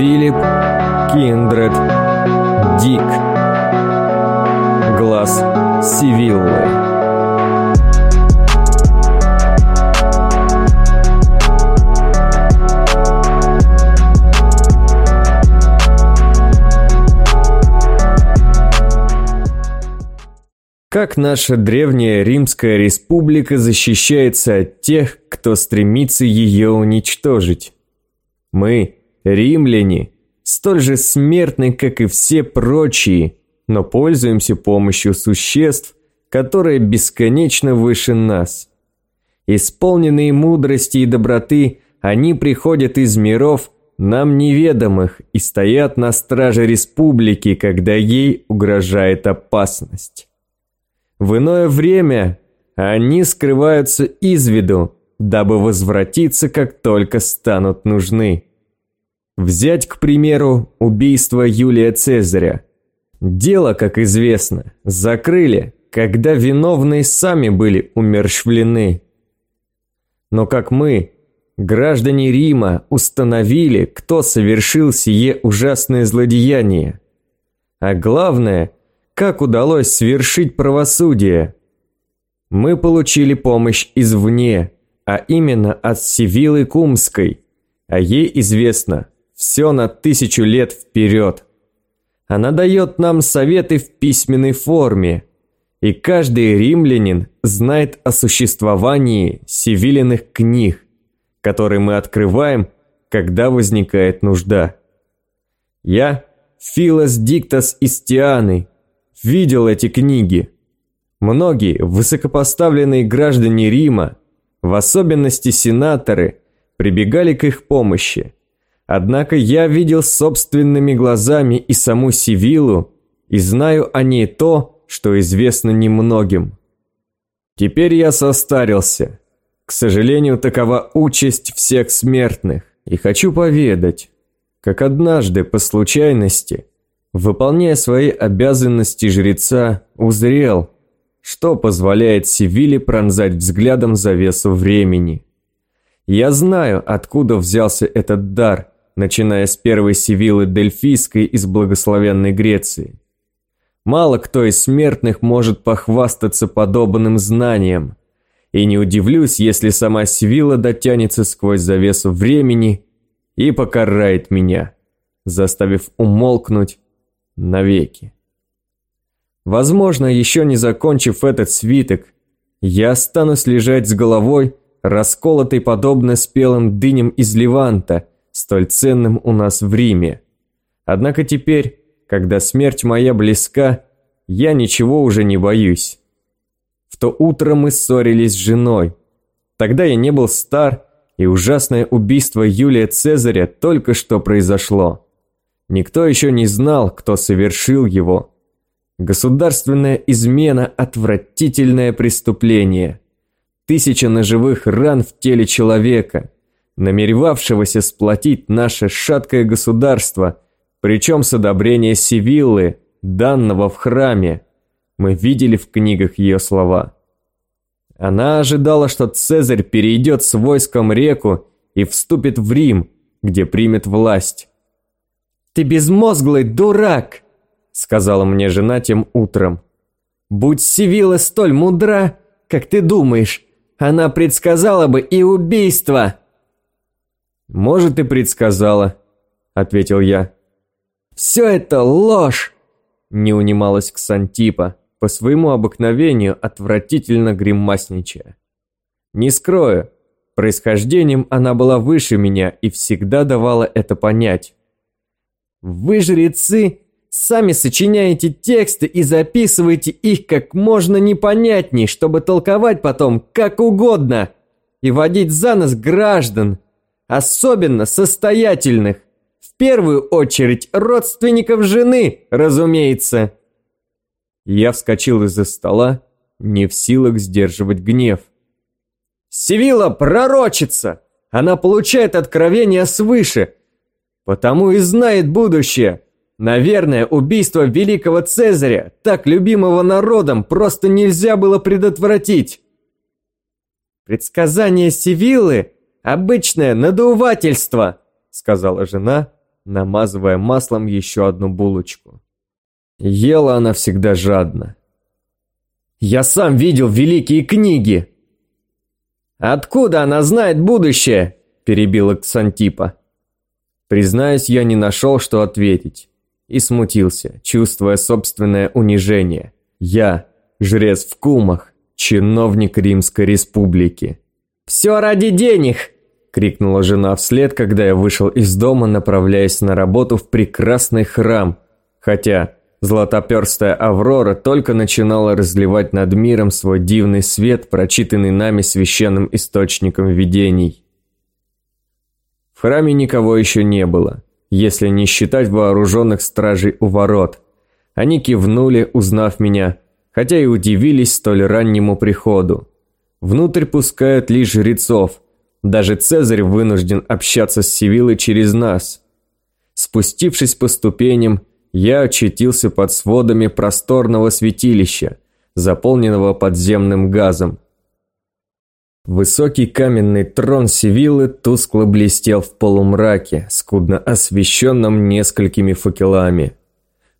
Филипп Киндред Дик Глаз Сивиллы Как наша древняя Римская республика защищается от тех, кто стремится ее уничтожить? Мы, римляне, столь же смертны, как и все прочие, но пользуемся помощью существ, которые бесконечно выше нас. Исполненные мудрости и доброты, они приходят из миров, нам неведомых, и стоят на страже республики, когда ей угрожает опасность. В иное время они скрываются из виду, дабы возвратиться, как только станут нужны. Взять, к примеру, убийство Юлия Цезаря. Дело, как известно, закрыли, когда виновные сами были умерщвлены. Но как мы, граждане Рима, установили, кто совершил сие ужасное злодеяние. А главное – как удалось свершить правосудие? Мы получили помощь извне, а именно от Сивилы Кумской, а ей известно все на тысячу лет вперед. Она дает нам советы в письменной форме, и каждый римлянин знает о существовании сивилиных книг, которые мы открываем, когда возникает нужда. Я, Филос Диктас Истианы, видел эти книги. Многие высокопоставленные граждане Рима, в особенности сенаторы, прибегали к их помощи. Однако я видел собственными глазами и саму Сивилу, и знаю о ней то, что известно немногим. Теперь я состарился. К сожалению, такова участь всех смертных, и хочу поведать, как однажды по случайности выполняя свои обязанности жреца, узрел, что позволяет Севиле пронзать взглядом завесу времени. Я знаю, откуда взялся этот дар, начиная с первой Севилы Дельфийской из благословенной Греции. Мало кто из смертных может похвастаться подобным знанием, и не удивлюсь, если сама Севила дотянется сквозь завесу времени и покарает меня, заставив умолкнуть навеки. Возможно, еще не закончив этот свиток, я останусь лежать с головой, расколотой подобно спелым дыням из Леванта, столь ценным у нас в Риме. Однако теперь, когда смерть моя близка, я ничего уже не боюсь. В то утро мы ссорились с женой. Тогда я не был стар, и ужасное убийство Юлия Цезаря только что произошло. Никто еще не знал, кто совершил его. Государственная измена – отвратительное преступление. Тысяча ножевых ран в теле человека, намеревавшегося сплотить наше шаткое государство, причем с одобрения Сивиллы, данного в храме. Мы видели в книгах ее слова. Она ожидала, что Цезарь перейдет с войском реку и вступит в Рим, где примет власть. «Ты безмозглый дурак!» Сказала мне жена тем утром. «Будь Сивила столь мудра, как ты думаешь, она предсказала бы и убийство!» «Может, и предсказала», — ответил я. «Все это ложь!» Не унималась Ксантипа, по своему обыкновению отвратительно гримасничая. «Не скрою, происхождением она была выше меня и всегда давала это понять. Вы, жрецы, сами сочиняете тексты и записываете их как можно непонятней, чтобы толковать потом как угодно и водить за нос граждан, особенно состоятельных. В первую очередь родственников жены, разумеется. Я вскочил из-за стола, не в силах сдерживать гнев. Севила пророчица! Она получает откровения свыше – Потому и знает будущее. Наверное, убийство великого Цезаря, так любимого народом, просто нельзя было предотвратить. Предсказание Сивиллы – обычное надувательство, сказала жена, намазывая маслом еще одну булочку. Ела она всегда жадно. «Я сам видел великие книги!» «Откуда она знает будущее?» – перебила Ксантипа. Признаюсь, я не нашел, что ответить. И смутился, чувствуя собственное унижение. Я, жрец в кумах, чиновник Римской Республики. «Все ради денег!» – крикнула жена вслед, когда я вышел из дома, направляясь на работу в прекрасный храм. Хотя златоперстая Аврора только начинала разливать над миром свой дивный свет, прочитанный нами священным источником видений. В храме никого еще не было, если не считать вооруженных стражей у ворот. Они кивнули, узнав меня, хотя и удивились столь раннему приходу. Внутрь пускают лишь жрецов – даже Цезарь вынужден общаться с Сивилой через нас. Спустившись по ступеням, я очутился под сводами просторного святилища, заполненного подземным газом. Высокий каменный трон Сивилы тускло блестел в полумраке, скудно освещенном несколькими факелами.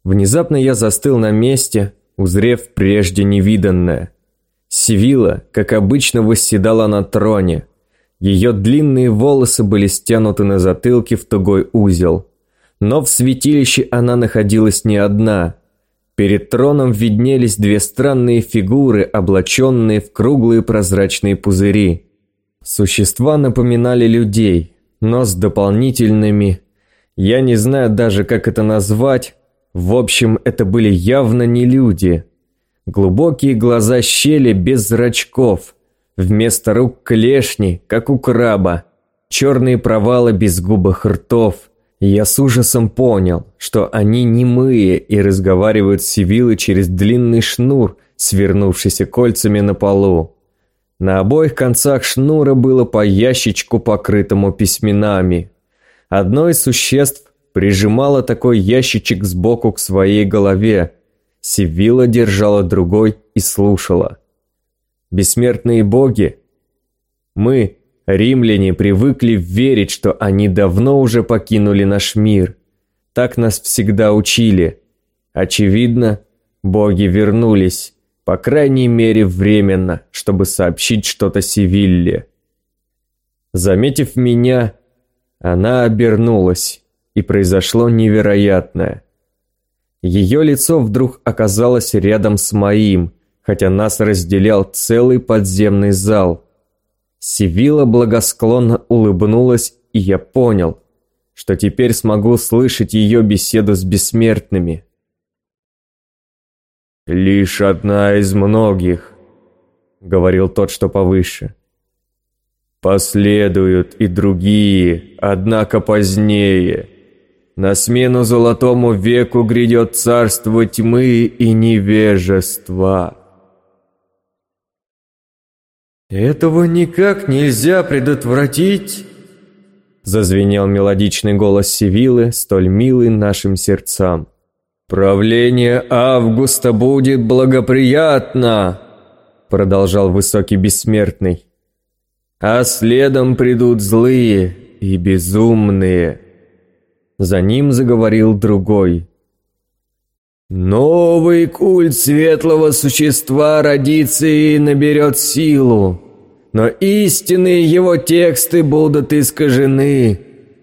Внезапно я застыл на месте, узрев прежде невиданное. Сивила, как обычно, восседала на троне – ее длинные волосы были стянуты на затылке в тугой узел. Но в святилище она находилась не одна. Перед троном виднелись две странные фигуры, облаченные в круглые прозрачные пузыри. Существа напоминали людей, но с дополнительными... Я не знаю даже, как это назвать. В общем, это были явно не люди. Глубокие глаза щели без зрачков – Вместо рук клешни, как у краба. Черные провалы без губых ртов. я с ужасом понял, что они немые и разговаривают с Сивилой через длинный шнур, свернувшийся кольцами на полу. На обоих концах шнура было по ящичку, покрытому письменами. Одно из существ прижимало такой ящичек сбоку к своей голове. Сивила держала другой и слушала бессмертные боги. Мы, римляне, привыкли верить, что они давно уже покинули наш мир. Так нас всегда учили. Очевидно, боги вернулись, по крайней мере временно, чтобы сообщить что-то Севилле. Заметив меня, она обернулась, и произошло невероятное. Ее лицо вдруг оказалось рядом с моим – хотя нас разделял целый подземный зал. Сивила благосклонно улыбнулась, и я понял, что теперь смогу слышать ее беседу с бессмертными. «Лишь одна из многих», — говорил тот, что повыше. «Последуют и другие, однако позднее. На смену золотому веку грядет царство тьмы и невежества». «Этого никак нельзя предотвратить!» Зазвенел мелодичный голос Сивилы, столь милый нашим сердцам. «Правление Августа будет благоприятно!» Продолжал высокий бессмертный. «А следом придут злые и безумные!» За ним заговорил другой. Новый культ светлого существа родится и наберет силу, но истинные его тексты будут искажены,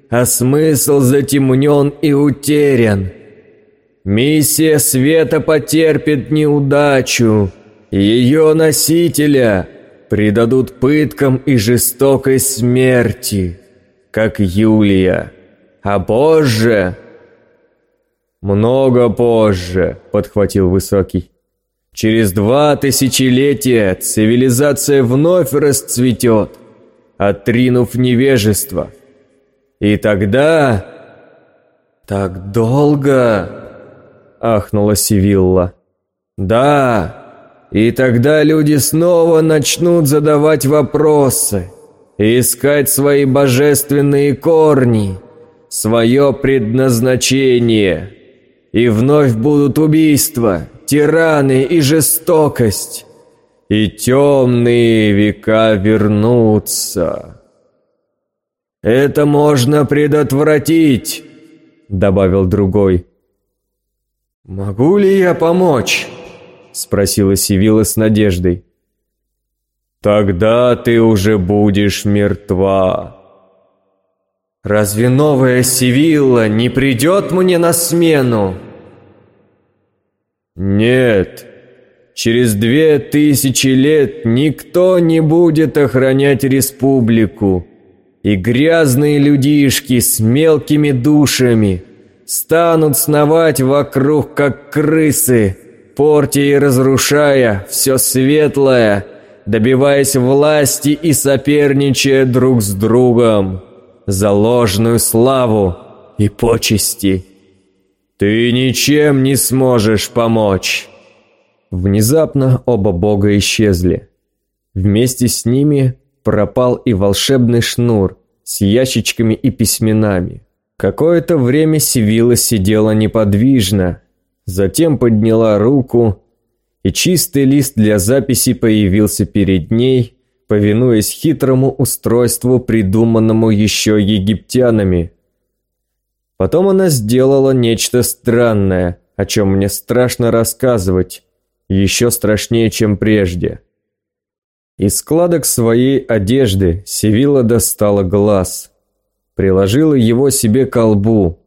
а смысл затемнен и утерян. Миссия света потерпит неудачу, и ее носителя предадут пыткам и жестокой смерти, как Юлия, а позже «Много позже», — подхватил Высокий. «Через два тысячелетия цивилизация вновь расцветет, отринув невежество. И тогда...» «Так долго?» — ахнула Сивилла. «Да, и тогда люди снова начнут задавать вопросы, искать свои божественные корни, свое предназначение» и вновь будут убийства, тираны и жестокость, и темные века вернутся. Это можно предотвратить. добавил другой. «Могу ли я помочь?» – спросила Сивила с надеждой. «Тогда ты уже будешь мертва». «Разве новая Сивилла не придет мне на смену?» «Нет, через две тысячи лет никто не будет охранять республику, и грязные людишки с мелкими душами станут сновать вокруг, как крысы, портя и разрушая все светлое, добиваясь власти и соперничая друг с другом за ложную славу и почести. Ты ничем не сможешь помочь. Внезапно оба бога исчезли. Вместе с ними пропал и волшебный шнур с ящичками и письменами. Какое-то время Сивила сидела неподвижно, затем подняла руку, и чистый лист для записи появился перед ней, повинуясь хитрому устройству, придуманному еще египтянами. Потом она сделала нечто странное, о чем мне страшно рассказывать, еще страшнее, чем прежде. Из складок своей одежды Севила достала глаз, приложила его себе к колбу.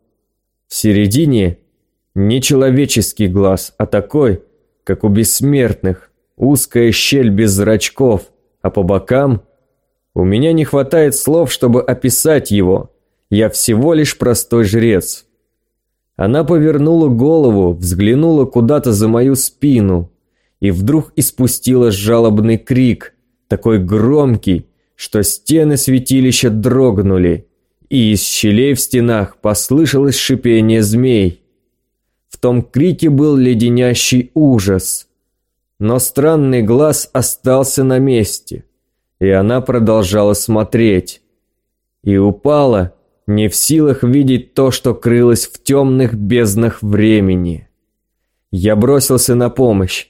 В середине не человеческий глаз, а такой, как у бессмертных, узкая щель без зрачков – а по бокам... У меня не хватает слов, чтобы описать его. Я всего лишь простой жрец. Она повернула голову, взглянула куда-то за мою спину и вдруг испустила жалобный крик, такой громкий, что стены святилища дрогнули, и из щелей в стенах послышалось шипение змей. В том крике был леденящий ужас – но странный глаз остался на месте, и она продолжала смотреть. И упала, не в силах видеть то, что крылось в темных безднах времени. Я бросился на помощь,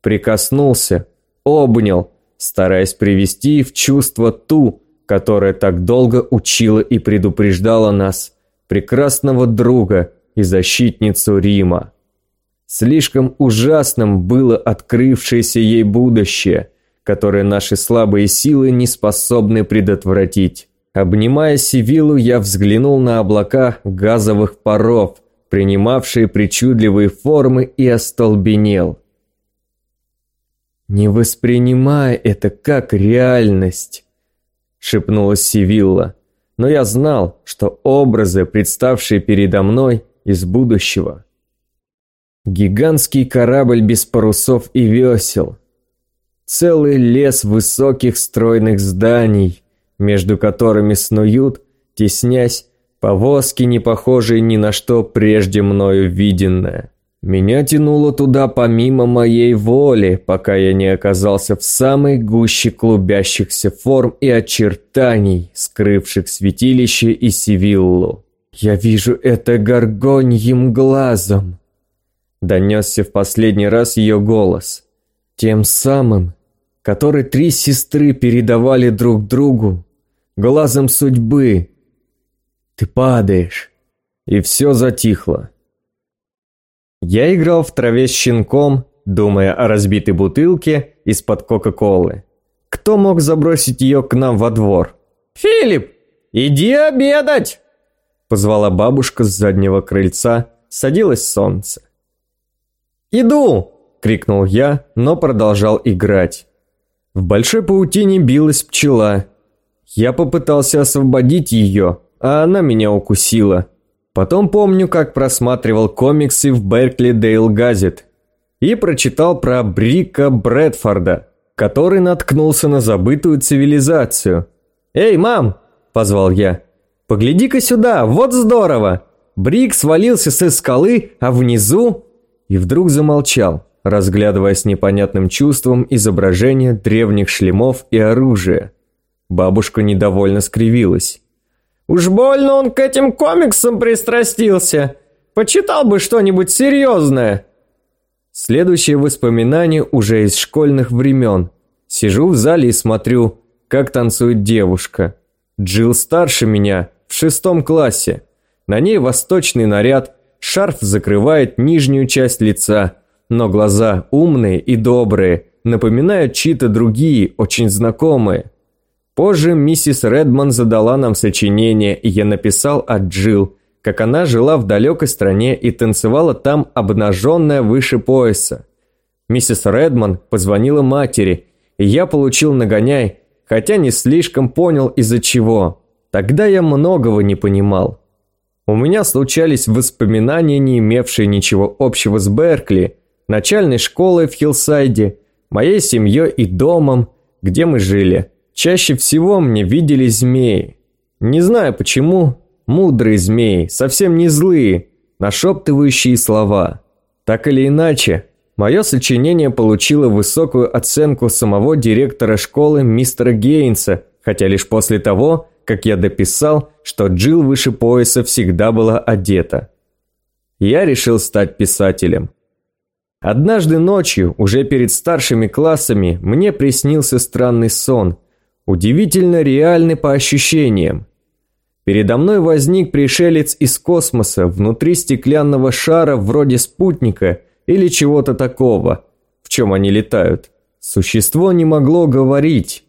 прикоснулся, обнял, стараясь привести в чувство ту, которая так долго учила и предупреждала нас, прекрасного друга и защитницу Рима. Слишком ужасным было открывшееся ей будущее, которое наши слабые силы не способны предотвратить. Обнимая Сивилу, я взглянул на облака газовых паров, принимавшие причудливые формы, и остолбенел. «Не воспринимай это как реальность», — шепнула Сивилла. Но я знал, что образы, представшие передо мной из будущего — Гигантский корабль без парусов и весел. Целый лес высоких стройных зданий, между которыми снуют, теснясь, повозки, не похожие ни на что прежде мною виденное. Меня тянуло туда помимо моей воли, пока я не оказался в самой гуще клубящихся форм и очертаний, скрывших святилище и Сивиллу. Я вижу это горгоньим глазом. Донесся в последний раз ее голос. Тем самым, который три сестры передавали друг другу, глазом судьбы. Ты падаешь. И все затихло. Я играл в траве с щенком, думая о разбитой бутылке из-под Кока-Колы. Кто мог забросить ее к нам во двор? «Филипп, иди обедать!» Позвала бабушка с заднего крыльца, садилось солнце. «Иду!» – крикнул я, но продолжал играть. В большой паутине билась пчела. Я попытался освободить ее, а она меня укусила. Потом помню, как просматривал комиксы в Беркли Дейл Газет и прочитал про Брика Брэдфорда, который наткнулся на забытую цивилизацию. «Эй, мам!» – позвал я. «Погляди-ка сюда, вот здорово! Брик свалился со скалы, а внизу и вдруг замолчал, разглядывая с непонятным чувством изображения древних шлемов и оружия. Бабушка недовольно скривилась. «Уж больно он к этим комиксам пристрастился. Почитал бы что-нибудь серьезное». Следующее воспоминание уже из школьных времен. Сижу в зале и смотрю, как танцует девушка. Джилл старше меня, в шестом классе. На ней восточный наряд, шарф закрывает нижнюю часть лица, но глаза умные и добрые, напоминают чьи-то другие, очень знакомые. Позже миссис Редман задала нам сочинение, и я написал о Джилл, как она жила в далекой стране и танцевала там обнаженная выше пояса. Миссис Редман позвонила матери, и я получил нагоняй, хотя не слишком понял из-за чего. Тогда я многого не понимал. У меня случались воспоминания, не имевшие ничего общего с Беркли, начальной школой в Хиллсайде, моей семьей и домом, где мы жили. Чаще всего мне виделись змеи. Не знаю почему, мудрые змеи, совсем не злые, нашептывающие слова. Так или иначе, мое сочинение получило высокую оценку самого директора школы мистера Гейнса, хотя лишь после того, как я дописал, что Джилл выше пояса всегда была одета. Я решил стать писателем. Однажды ночью, уже перед старшими классами, мне приснился странный сон, удивительно реальный по ощущениям. Передо мной возник пришелец из космоса внутри стеклянного шара вроде спутника или чего-то такого, в чем они летают. Существо не могло говорить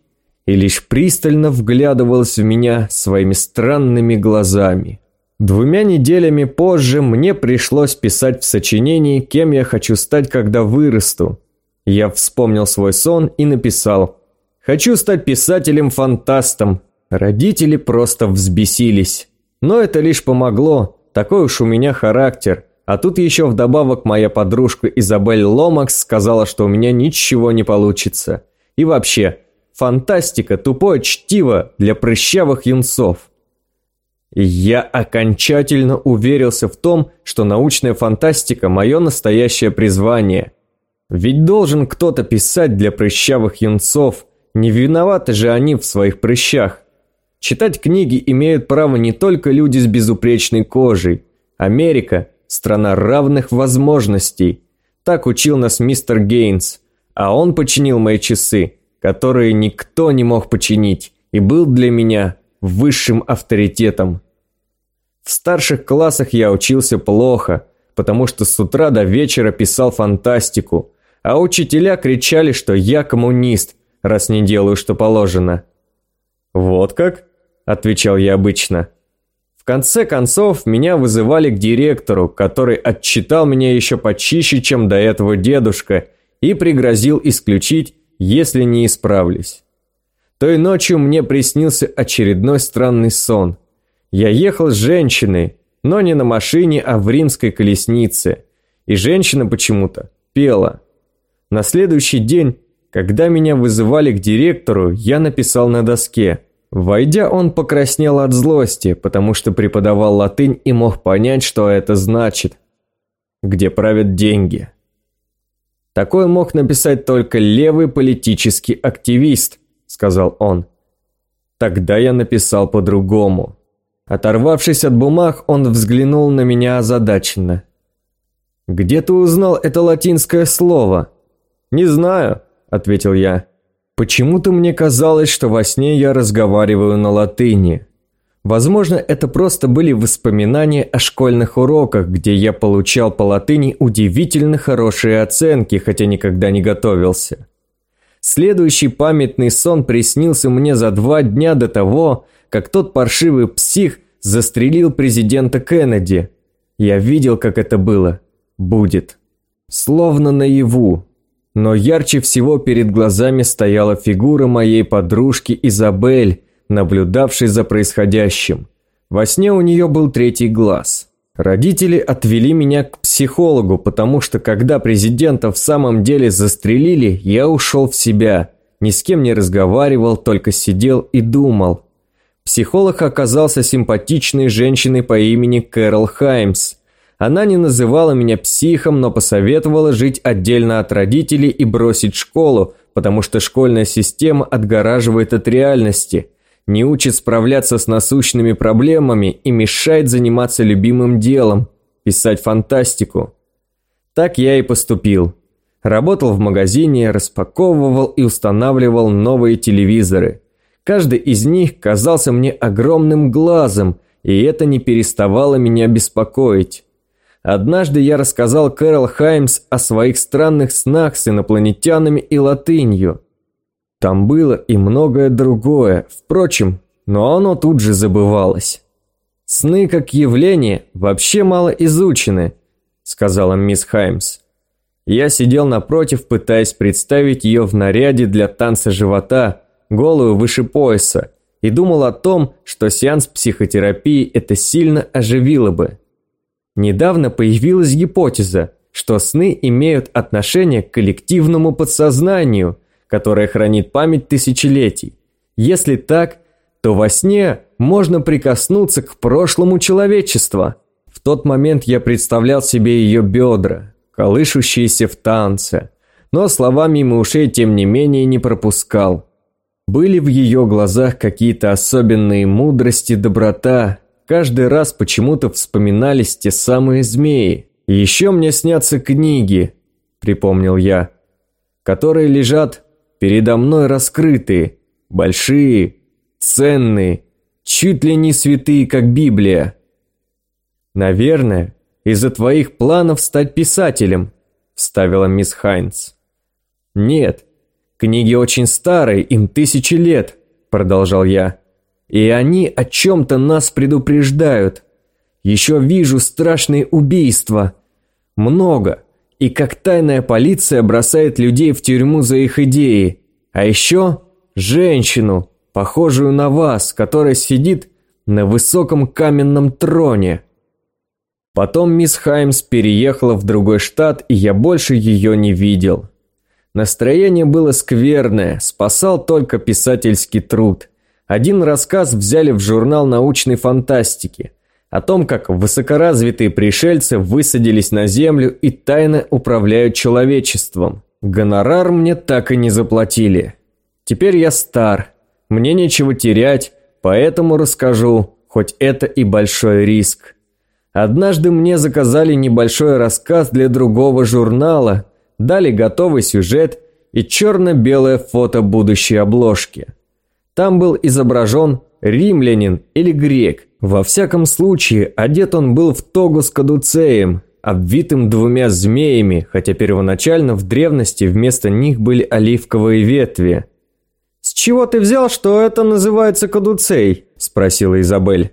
и лишь пристально вглядывалось в меня своими странными глазами. Двумя неделями позже мне пришлось писать в сочинении, кем я хочу стать, когда вырасту. Я вспомнил свой сон и написал «Хочу стать писателем-фантастом». Родители просто взбесились. Но это лишь помогло, такой уж у меня характер. А тут еще вдобавок моя подружка Изабель Ломакс сказала, что у меня ничего не получится. И вообще, фантастика – тупое чтиво для прыщавых юнцов. Я окончательно уверился в том, что научная фантастика – мое настоящее призвание. Ведь должен кто-то писать для прыщавых юнцов, не виноваты же они в своих прыщах. Читать книги имеют право не только люди с безупречной кожей. Америка – страна равных возможностей. Так учил нас мистер Гейнс, а он починил мои часы, которые никто не мог починить, и был для меня высшим авторитетом. В старших классах я учился плохо, потому что с утра до вечера писал фантастику, а учителя кричали, что я коммунист, раз не делаю, что положено. «Вот как?» – отвечал я обычно. В конце концов, меня вызывали к директору, который отчитал меня еще почище, чем до этого дедушка, и пригрозил исключить, если не исправлюсь. Той ночью мне приснился очередной странный сон. Я ехал с женщиной, но не на машине, а в римской колеснице. И женщина почему-то пела. На следующий день, когда меня вызывали к директору, я написал на доске. Войдя, он покраснел от злости, потому что преподавал латынь и мог понять, что это значит. Где правят деньги. Такое мог написать только левый политический активист, сказал он. Тогда я написал по-другому. Оторвавшись от бумаг, он взглянул на меня озадаченно. «Где ты узнал это латинское слово?» «Не знаю», — ответил я. «Почему-то мне казалось, что во сне я разговариваю на латыни. Возможно, это просто были воспоминания о школьных уроках, где я получал по латыни удивительно хорошие оценки, хотя никогда не готовился. Следующий памятный сон приснился мне за два дня до того, как тот паршивый псих застрелил президента Кеннеди. Я видел, как это было. Будет. Словно наяву. Но ярче всего перед глазами стояла фигура моей подружки Изабель, наблюдавшей за происходящим. Во сне у нее был третий глаз. Родители отвели меня к психологу, потому что когда президента в самом деле застрелили, я ушел в себя. Ни с кем не разговаривал, только сидел и думал. Психолог оказался симпатичной женщиной по имени Кэрол Хаймс. Она не называла меня психом, но посоветовала жить отдельно от родителей и бросить школу, потому что школьная система отгораживает от реальности, не учит справляться с насущными проблемами и мешает заниматься любимым делом – писать фантастику. Так я и поступил. Работал в магазине, распаковывал и устанавливал новые телевизоры – Каждый из них казался мне огромным глазом, и это не переставало меня беспокоить. Однажды я рассказал Кэрол Хаймс о своих странных снах с инопланетянами и латынью. Там было и многое другое, впрочем, но оно тут же забывалось. «Сны как явление вообще мало изучены», — сказала мисс Хаймс. Я сидел напротив, пытаясь представить ее в наряде для танца живота, голую выше пояса, и думал о том, что сеанс психотерапии это сильно оживило бы. Недавно появилась гипотеза, что сны имеют отношение к коллективному подсознанию, которое хранит память тысячелетий. Если так, то во сне можно прикоснуться к прошлому человечества. В тот момент я представлял себе ее бедра, колышущиеся в танце, но слова мимо ушей тем не менее не пропускал. Были в ее глазах какие-то особенные мудрости, доброта. Каждый раз почему-то вспоминались те самые змеи. «Еще мне снятся книги», — припомнил я, «которые лежат передо мной раскрытые, большие, ценные, чуть ли не святые, как Библия. Наверное, из-за твоих планов стать писателем», — вставила мисс Хайнс. «Нет, Книги очень старые, им тысячи лет, продолжал я. И они о чем-то нас предупреждают. Еще вижу страшные убийства. Много. И как тайная полиция бросает людей в тюрьму за их идеи. А еще женщину, похожую на вас, которая сидит на высоком каменном троне. Потом мисс Хаймс переехала в другой штат, и я больше ее не видел. Настроение было скверное, спасал только писательский труд. Один рассказ взяли в журнал научной фантастики о том, как высокоразвитые пришельцы высадились на Землю и тайно управляют человечеством. Гонорар мне так и не заплатили. Теперь я стар, мне нечего терять, поэтому расскажу, хоть это и большой риск. Однажды мне заказали небольшой рассказ для другого журнала, дали готовый сюжет и черно-белое фото будущей обложки. Там был изображен римлянин или грек. Во всяком случае, одет он был в тогу с кадуцеем, обвитым двумя змеями, хотя первоначально в древности вместо них были оливковые ветви. «С чего ты взял, что это называется кадуцей?» – спросила Изабель.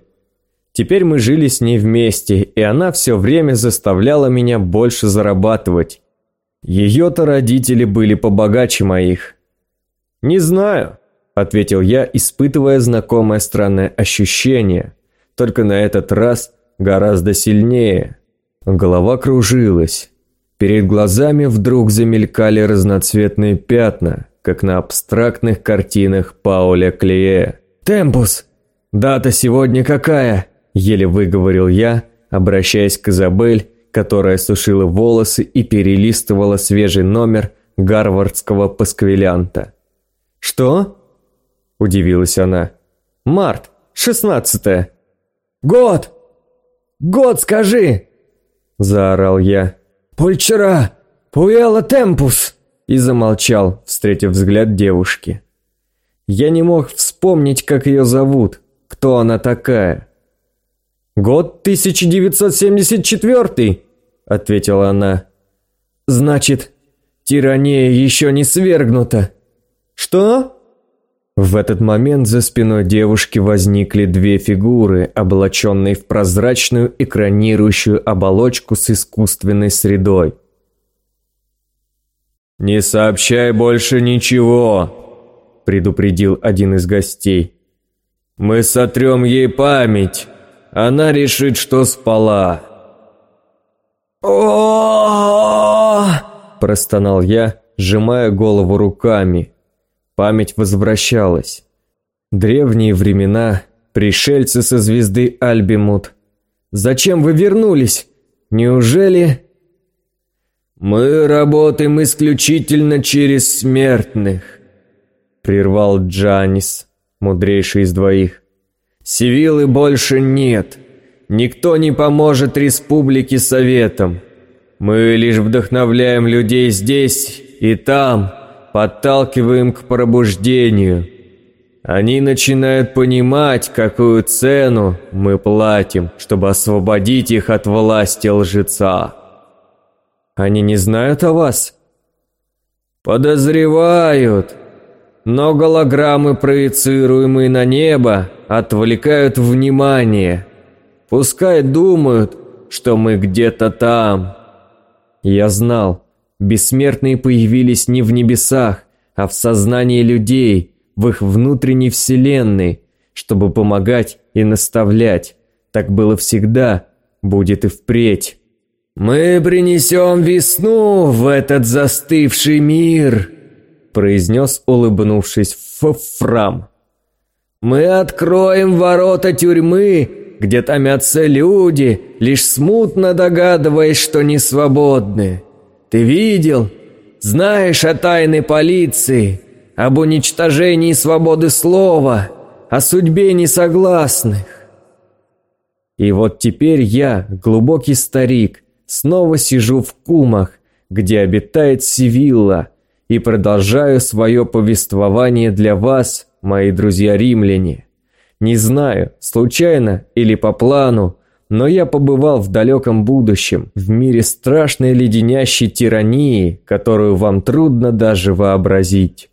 Теперь мы жили с ней вместе, и она все время заставляла меня больше зарабатывать. Ее-то родители были побогаче моих. «Не знаю», – ответил я, испытывая знакомое странное ощущение, только на этот раз гораздо сильнее. Голова кружилась. Перед глазами вдруг замелькали разноцветные пятна, как на абстрактных картинах Пауля Клее. «Темпус! Дата сегодня какая?» – еле выговорил я, обращаясь к Изабель, которая сушила волосы и перелистывала свежий номер гарвардского пасквилянта. «Что?» – удивилась она. «Март, шестнадцатое». «Год! Год скажи!» – заорал я. «Пульчера! Пуэла темпус!» И замолчал, встретив взгляд девушки. Я не мог вспомнить, как ее зовут, кто она такая. «Год 1974 ответила она. «Значит, тирания еще не свергнута». «Что?» В этот момент за спиной девушки возникли две фигуры, облаченные в прозрачную экранирующую оболочку с искусственной средой. «Не сообщай больше ничего», – предупредил один из гостей. «Мы сотрем ей память». Она решит, что спала. о простонал я, сжимая голову руками. Память возвращалась. Древние времена, пришельцы со звезды Альбимут. Зачем вы вернулись? Неужели... «Мы работаем исключительно через смертных», — прервал Джанис, мудрейший из двоих. Сивилы больше нет. Никто не поможет республике советам. Мы лишь вдохновляем людей здесь и там, подталкиваем к пробуждению. Они начинают понимать, какую цену мы платим, чтобы освободить их от власти лжеца. Они не знают о вас? Подозревают. Но голограммы, проецируемые на небо, отвлекают внимание. Пускай думают, что мы где-то там. Я знал, бессмертные появились не в небесах, а в сознании людей – в их внутренней вселенной, чтобы помогать и наставлять. Так было всегда, будет и впредь. «Мы принесем весну в этот застывший мир», произнес, улыбнувшись Фофрам. «Мы откроем ворота тюрьмы, где томятся люди, лишь смутно догадываясь, что не свободны. Ты видел? Знаешь о тайной полиции?» об уничтожении свободы слова, о судьбе несогласных. И вот теперь я, глубокий старик, снова сижу в кумах, где обитает Сивилла, и продолжаю свое повествование для вас, мои друзья-римляне. Не знаю, случайно или по плану, но я побывал в далеком будущем, в мире страшной леденящей тирании, которую вам трудно даже вообразить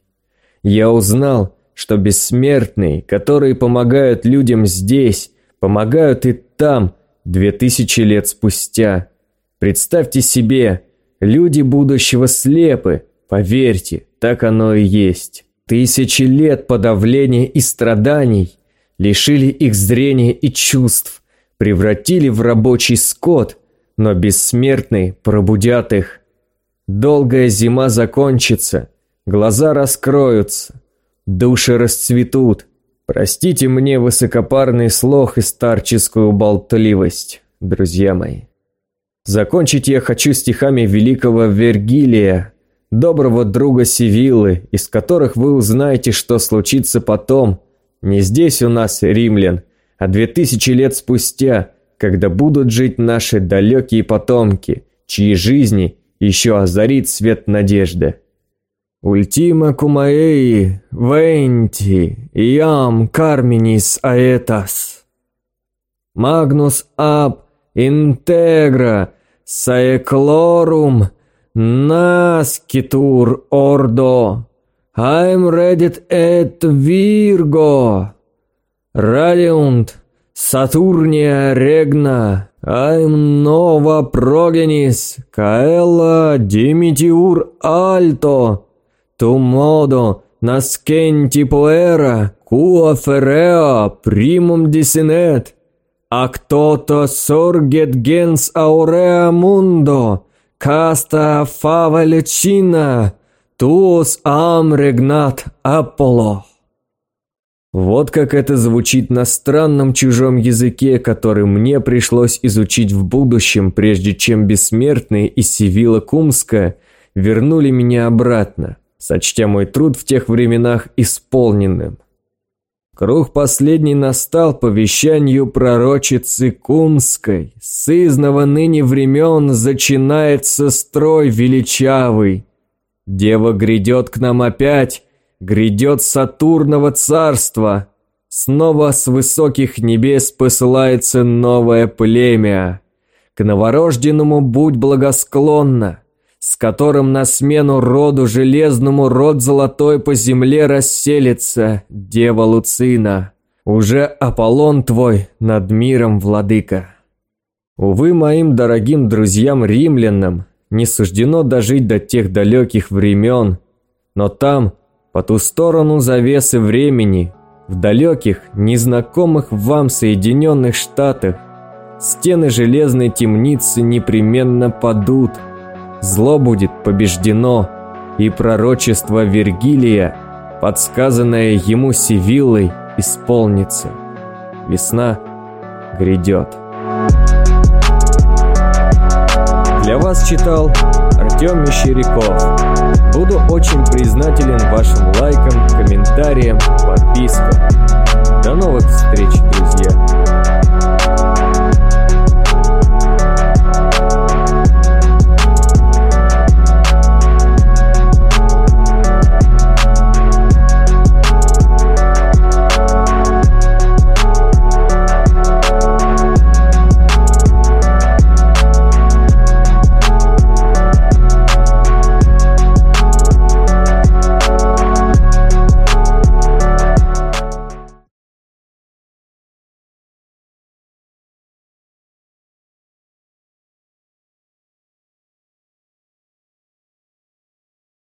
я узнал, что бессмертные, которые помогают людям здесь, помогают и там, две тысячи лет спустя. Представьте себе, люди будущего слепы, поверьте, так оно и есть. Тысячи лет подавления и страданий лишили их зрения и чувств, превратили в рабочий скот, но бессмертные пробудят их. Долгая зима закончится – Глаза раскроются, души расцветут. Простите мне высокопарный слог и старческую болтливость, друзья мои. Закончить я хочу стихами великого Вергилия, доброго друга Сивиллы, из которых вы узнаете, что случится потом, не здесь у нас, римлян, а две тысячи лет спустя, когда будут жить наши далекие потомки, чьи жизни еще озарит свет надежды. Cum ei venti iam carminis aetas. Magnus ab integra saeclorum nascitur ordo. Aem redit et virgo. Saturnia regna. Aem nova progenis caella dimitiur alto. Tu modo nascenti poera, quo ferrea primum disinet, ac toto sorget gens aurea mundo, casta fava lecina, tuos am regnat Apollo. Вот как это звучит на странном чужом языке, который мне пришлось изучить в будущем, прежде чем бессмертные из Сивила Кумска вернули меня обратно сочтя мой труд в тех временах исполненным. Круг последний настал по вещанию пророчицы Кумской. С изного ныне времен зачинается строй величавый. Дева грядет к нам опять, грядет Сатурного царства. Снова с высоких небес посылается новое племя. К новорожденному будь благосклонна, с которым на смену роду железному род золотой по земле расселится, дева Луцина. Уже Аполлон твой над миром, владыка. Увы, моим дорогим друзьям-римлянам не суждено дожить до тех далеких времен, но там, по ту сторону завесы времени, в далеких, незнакомых вам Соединенных Штатах, стены железной темницы непременно падут – Зло будет побеждено, и пророчество Вергилия, подсказанное ему Сивиллой, исполнится. Весна грядет. Для вас читал Артем Мещеряков. Буду очень признателен вашим лайкам, комментариям, подпискам. До новых встреч, друзья!